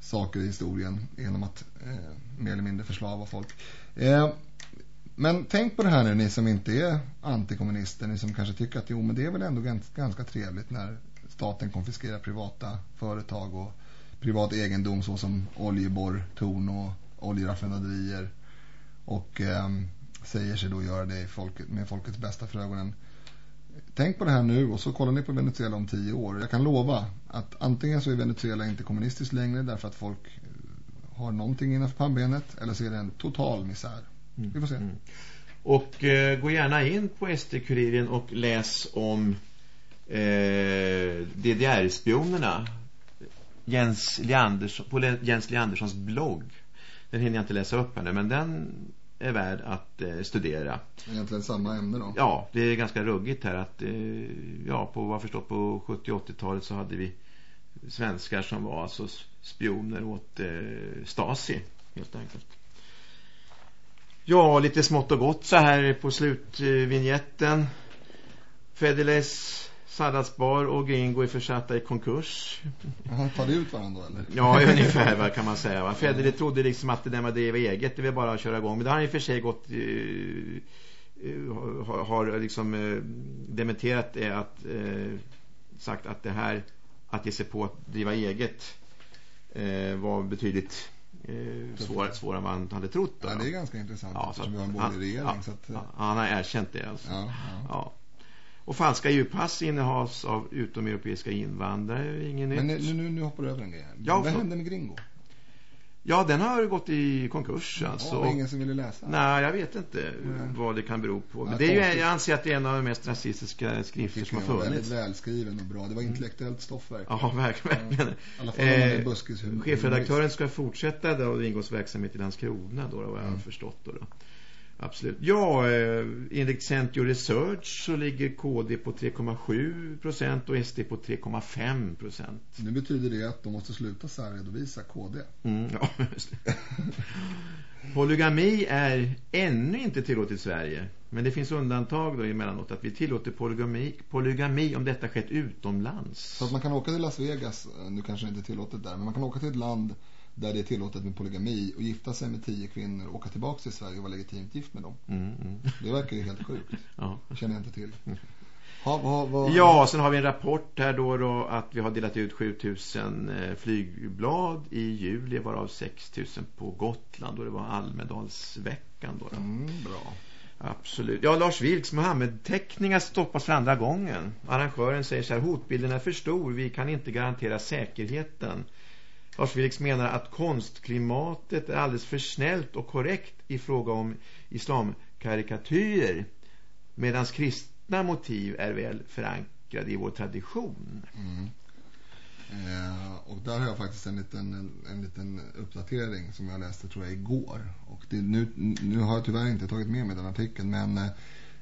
[SPEAKER 2] saker i historien genom att eh, mer eller mindre förslava folk. Eh, men tänk på det här nu, ni som inte är antikommunister, ni som kanske tycker att jo, men det är väl ändå ganska, ganska trevligt när staten konfiskerar privata företag och privat egendom såsom oljeborr, torn och oljeraffinaderier och eh, säger sig då göra det folket, med folkets bästa för ögonen. Tänk på det här nu och så kollar ni på Venezuela om tio år. Jag kan lova att antingen så är Venezuela inte kommunistiskt längre därför att folk eh, har någonting innanför pannbenet eller så är det en total misär. Mm. Vi får se. Mm.
[SPEAKER 1] Och eh, gå gärna in på SD-kuriren och läs om eh, DDR-spionerna Jens Leandersson, på Jens Leanderssons blogg. Den hinner jag inte läsa upp henne men den är värd att eh, studera.
[SPEAKER 2] Egentligen samma ämne då?
[SPEAKER 1] Ja, det är ganska ruggigt här att eh, ja, på vad förstått på 70-80-talet så hade vi svenskar som var alltså spioner åt eh, Stasi helt enkelt. Ja, lite smått och gott så här på slutvinjetten. Federles salladsbar och Gringo är försatta i konkurs.
[SPEAKER 2] Jaha, tar ut varandra eller?
[SPEAKER 1] Ja, ungefär vad kan man säga. Va? Federle trodde liksom att det där med det var eget, det var bara att köra igång. Men det har i och för sig gått... Uh, uh, har, har liksom uh, dementerat det att sagt att det här att ge sig på att driva eget var betydligt eh, svårare, svårare än vad han hade trott.
[SPEAKER 2] Då, ja, det är ganska intressant ja, eftersom vi har en borgerlig regering.
[SPEAKER 1] Ja,
[SPEAKER 2] att,
[SPEAKER 1] han har erkänt det alltså. Ja, ja. Och falska djurpass innehas av utomeuropeiska invandrare. Ingen
[SPEAKER 2] Men nu, nu, nu hoppar du över en grej. Ja, Vad hände med Gringo?
[SPEAKER 1] Ja, den har gått i konkurs. Alltså.
[SPEAKER 2] Ja, ingen som ville läsa?
[SPEAKER 1] Nej, jag vet inte mm. vad det kan bero på. Men det är ju, jag anser att det är en av de mest rasistiska skrifter som har funnits.
[SPEAKER 2] Väldigt välskriven och bra. Det var intellektuellt stoff verkligen.
[SPEAKER 1] Ja, verkligen. I
[SPEAKER 2] alla fall eh,
[SPEAKER 1] chefredaktören ska fortsätta då Ringos verksamhet i Landskrona då, vad jag har mm. förstått då. då. Absolut. Ja, eh, enligt Centio Research så ligger KD på 3,7% och SD på 3,5%.
[SPEAKER 2] Nu betyder det att de måste sluta särredovisa KD.
[SPEAKER 1] Mm, ja, just det. Polygami är ännu inte tillåtet i Sverige. Men det finns undantag då emellanåt att vi tillåter polygami, polygami om detta skett utomlands.
[SPEAKER 2] Så att man kan åka till Las Vegas, eh, nu kanske det inte är tillåtet där, men man kan åka till ett land där det är tillåtet med polygami och gifta sig med tio kvinnor och åka tillbaka till Sverige och vara legitimt gift med dem. Mm, mm. Det verkar ju helt sjukt. ja. Det känner jag inte till.
[SPEAKER 1] Ha, ha, ha, ja, sen har vi en rapport här då, då att vi har delat ut 7000 eh, flygblad i juli varav 6000 på Gotland och det var Almedalsveckan då. då.
[SPEAKER 2] Mm, bra.
[SPEAKER 1] Absolut. Ja, Lars Vilks Mohammed-teckningar stoppas för andra gången. Arrangören säger så här, hotbilden är för stor, vi kan inte garantera säkerheten. Lars Vilks menar att konstklimatet är alldeles för snällt och korrekt i fråga om islamkarikatyrer medan kristna motiv är väl förankrade i vår tradition. Mm.
[SPEAKER 2] Eh, och där har jag faktiskt en liten, en, en, liten uppdatering som jag läste tror jag igår. Och det, nu, nu har jag tyvärr inte tagit med mig den artikeln men eh,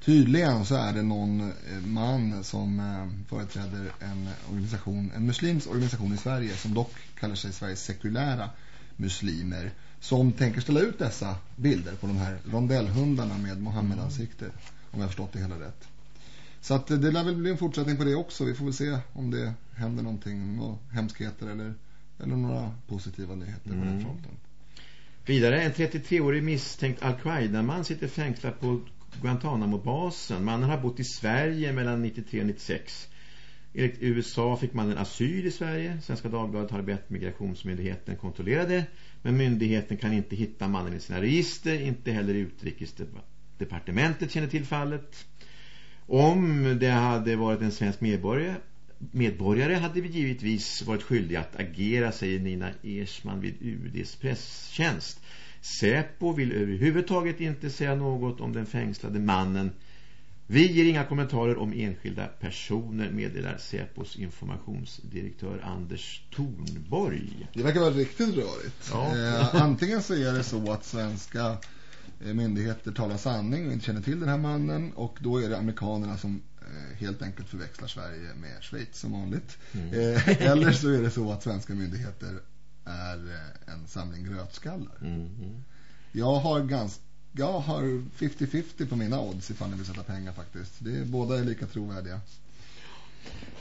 [SPEAKER 2] tydligen så är det någon eh, man som eh, företräder en organisation, en muslims organisation i Sverige som dock kallar sig Sveriges sekulära muslimer som tänker ställa ut dessa bilder på de här rondellhundarna med Mohammed-ansikte om jag förstått det hela rätt. Så att det lär väl bli en fortsättning på det också. Vi får väl se om det händer någonting, några hemskheter eller, eller några positiva nyheter mm. på den mm. fronten.
[SPEAKER 1] Vidare, en 33-årig misstänkt Al-Qaida-man sitter fängslad på Guantanamo-basen. Mannen har bott i Sverige mellan 93 och 96. Enligt USA fick mannen asyl i Sverige. Svenska Dagbladet har bett migrationsmyndigheten kontrollera det. Men myndigheten kan inte hitta mannen i sina register. Inte heller utrikesdepartementet känner till fallet. Om det hade varit en svensk medborgare, medborgare hade vi givetvis varit skyldiga att agera, säger Nina Ersman vid UDs presstjänst. Säpo vill överhuvudtaget inte säga något om den fängslade mannen. Vi ger inga kommentarer om enskilda personer, meddelar Säpos informationsdirektör Anders Tornborg.
[SPEAKER 2] Det verkar vara riktigt rörigt. Ja. Eh, antingen så är det så att svenska Eh, myndigheter talar sanning och inte känner till den här mannen och då är det amerikanerna som eh, helt enkelt förväxlar Sverige med Schweiz som vanligt. Mm. Eh, eller så är det så att svenska myndigheter är en samling grötskallar. Mm. Jag har ganska jag har 50-50 på mina odds ifall ni vill sätta pengar faktiskt. Det är, båda är lika trovärdiga.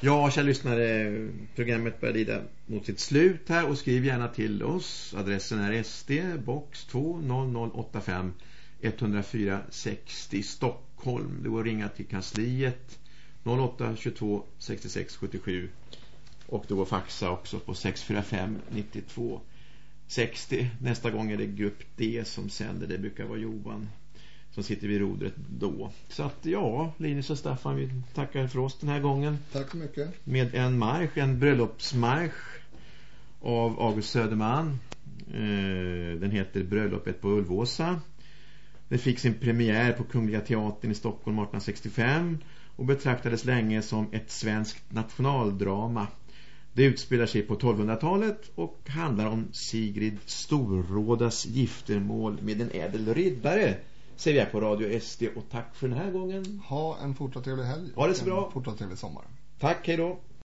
[SPEAKER 1] Ja, kära lyssnare, programmet börjar lida mot sitt slut här och skriv gärna till oss. Adressen är SD, box 20085 104 60 Stockholm. Det går att ringa till kansliet 08 22 66 77 och det går faxa också på 645 92 60. Nästa gång är det grupp D som sänder. Det brukar vara Johan som sitter vid rodret då. Så att ja, Linus och Staffan, vi tackar för oss den här gången.
[SPEAKER 2] Tack så mycket.
[SPEAKER 1] Med en marsch, en bröllopsmarsch av August Söderman. Eh, den heter Bröllopet på Ulvåsa. Den fick sin premiär på Kungliga Teatern i Stockholm 1865 och betraktades länge som ett svenskt nationaldrama. Det utspelar sig på 1200-talet och handlar om Sigrid Storrådas giftermål med en ädel riddare säger vi här på Radio SD och tack för den här gången.
[SPEAKER 2] Ha en fortsatt trevlig helg.
[SPEAKER 1] Ha det så bra.
[SPEAKER 2] En fortsatt trevlig sommar.
[SPEAKER 1] Tack, hej då.